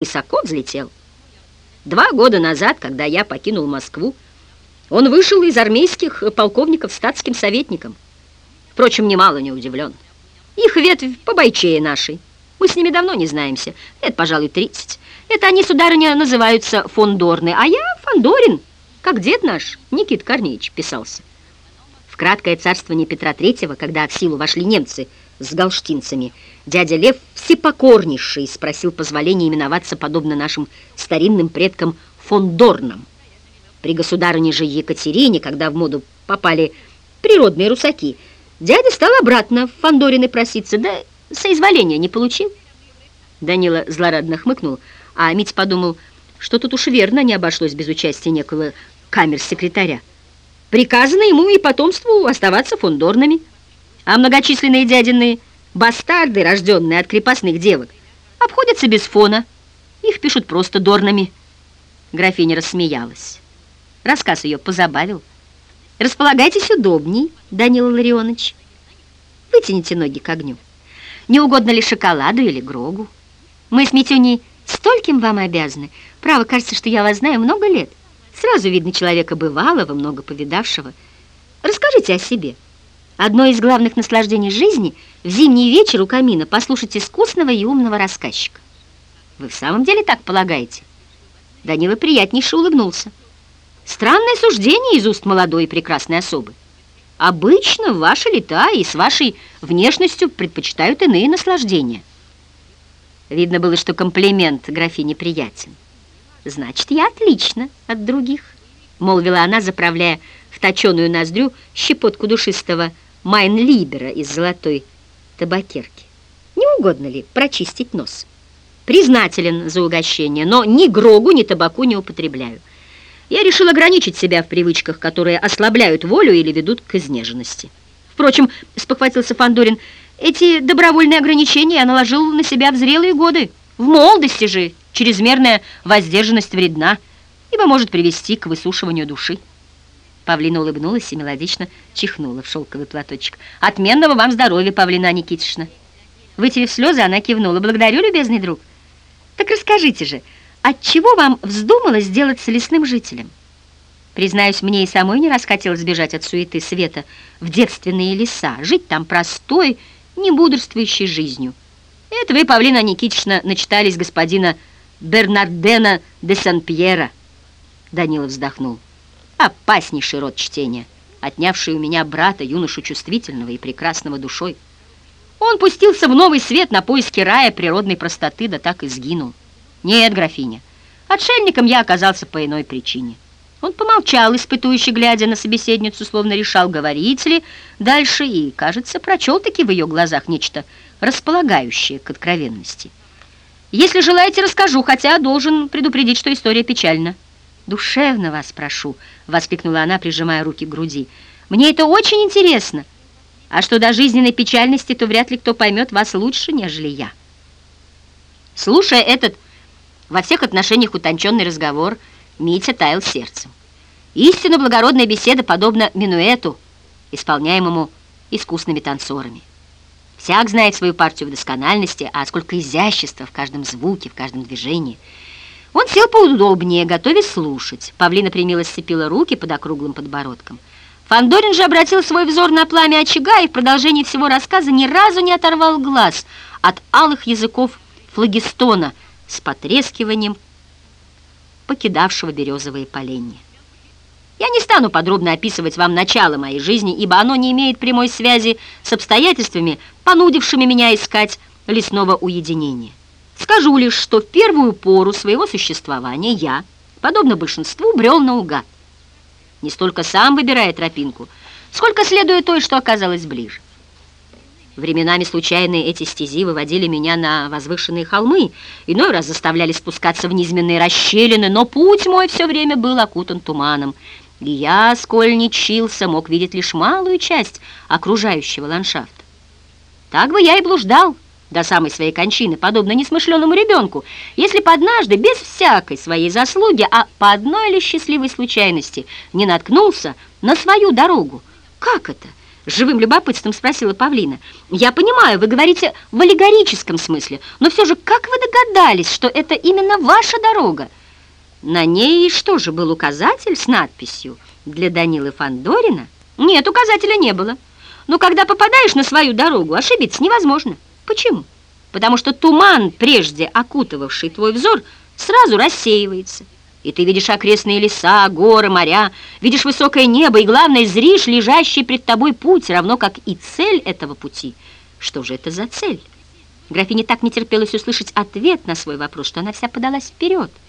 высоко взлетел. Два года назад, когда я покинул Москву, он вышел из армейских полковников статским советником. Впрочем, немало не удивлен. Их ветвь побойчее нашей. Мы с ними давно не знаемся. Это, пожалуй, 30. Это они, сударыня, называются фондорны, а я Фондорин, как дед наш Никит Корнеевич писался. В краткое царствование Петра Третьего, когда в силу вошли немцы – с галштинцами. Дядя Лев всепокорнейший спросил позволения именоваться подобно нашим старинным предкам фондорном. При государыне же Екатерине, когда в моду попали природные русаки, дядя стал обратно в Фондорины проситься, да соизволения не получил. Данила злорадно хмыкнул, а Мить подумал, что тут уж верно не обошлось без участия некого камер-секретаря. Приказано ему и потомству оставаться фондорными а многочисленные дядины бастарды, рожденные от крепостных девок, обходятся без фона. Их пишут просто дорнами. Графиня рассмеялась. Рассказ ее позабавил. «Располагайтесь удобней, Данила Ларионович. Вытяните ноги к огню. Не угодно ли шоколаду или грогу? Мы с Митюней стольким вам обязаны. Право, кажется, что я вас знаю много лет. Сразу видно человека бывалого, много повидавшего. Расскажите о себе». Одно из главных наслаждений жизни – в зимний вечер у камина послушать искусного и умного рассказчика. Вы в самом деле так полагаете? Данила приятнейше улыбнулся. Странное суждение из уст молодой и прекрасной особы. Обычно ваши лета и с вашей внешностью предпочитают иные наслаждения. Видно было, что комплимент графине приятен. Значит, я отлично от других, молвила она, заправляя в точеную ноздрю щепотку душистого Майнлибера из золотой табакерки. Не угодно ли прочистить нос? Признателен за угощение, но ни грогу, ни табаку не употребляю. Я решил ограничить себя в привычках, которые ослабляют волю или ведут к изнеженности. Впрочем, спохватился Фандорин, эти добровольные ограничения я наложил на себя в зрелые годы. В молодости же чрезмерная воздержанность вредна, ибо может привести к высушиванию души. Павлина улыбнулась и мелодично чихнула в шелковый платочек. «Отменного вам здоровья, Павлина Никитична!» Вытерев слезы, она кивнула. «Благодарю, любезный друг!» «Так расскажите же, отчего вам вздумалось сделаться лесным жителем?» Признаюсь, мне и самой не раз хотелось сбежать от суеты света в девственные леса, жить там простой, не бодрствующей жизнью. Это вы, Павлина Никитична, начитались господина Бернардена де Сан-Пьера. Данила вздохнул опаснейший род чтения, отнявший у меня брата, юношу чувствительного и прекрасного душой. Он пустился в новый свет на поиски рая природной простоты, да так и сгинул. Нет, графиня, отшельником я оказался по иной причине. Он помолчал, испытующе глядя на собеседницу, словно решал, говорить ли дальше, и, кажется, прочел-таки в ее глазах нечто располагающее к откровенности. Если желаете, расскажу, хотя должен предупредить, что история печальна. «Душевно вас прошу», — воскликнула она, прижимая руки к груди. «Мне это очень интересно. А что до жизненной печальности, то вряд ли кто поймет вас лучше, нежели я». Слушая этот во всех отношениях утонченный разговор, Митя таял сердцем. Истинно благородная беседа подобна минуэту, исполняемому искусными танцорами. Всяк знает свою партию в доскональности, а сколько изящества в каждом звуке, в каждом движении — он сел поудобнее, готовясь слушать. Павлина примило сцепила руки под округлым подбородком. Фандорин же обратил свой взор на пламя очага и в продолжении всего рассказа ни разу не оторвал глаз от алых языков флагистона с потрескиванием покидавшего березовые поленья. Я не стану подробно описывать вам начало моей жизни, ибо оно не имеет прямой связи с обстоятельствами, понудившими меня искать лесного уединения. Скажу лишь, что первую пору своего существования я, подобно большинству, брел наугад. Не столько сам выбирая тропинку, сколько следуя той, что оказалось ближе. Временами случайные эти стези выводили меня на возвышенные холмы, иной раз заставляли спускаться в низменные расщелины, но путь мой все время был окутан туманом, и я, сколь не чился, мог видеть лишь малую часть окружающего ландшафта. Так бы я и блуждал, до самой своей кончины, подобно несмышленному ребенку, если бы однажды, без всякой своей заслуги, а по одной или счастливой случайности, не наткнулся на свою дорогу. Как это? Живым любопытством спросила Павлина. «Я понимаю, вы говорите в аллегорическом смысле, но все же как вы догадались, что это именно ваша дорога?» На ней что же, был указатель с надписью «Для Данилы Фандорина»? Нет, указателя не было. Но когда попадаешь на свою дорогу, ошибиться невозможно. Почему? Потому что туман, прежде окутывавший твой взор, сразу рассеивается и ты видишь окрестные леса, горы, моря, видишь высокое небо и, главное, зришь лежащий пред тобой путь, равно как и цель этого пути. Что же это за цель? Графине так не терпелось услышать ответ на свой вопрос, что она вся подалась вперед –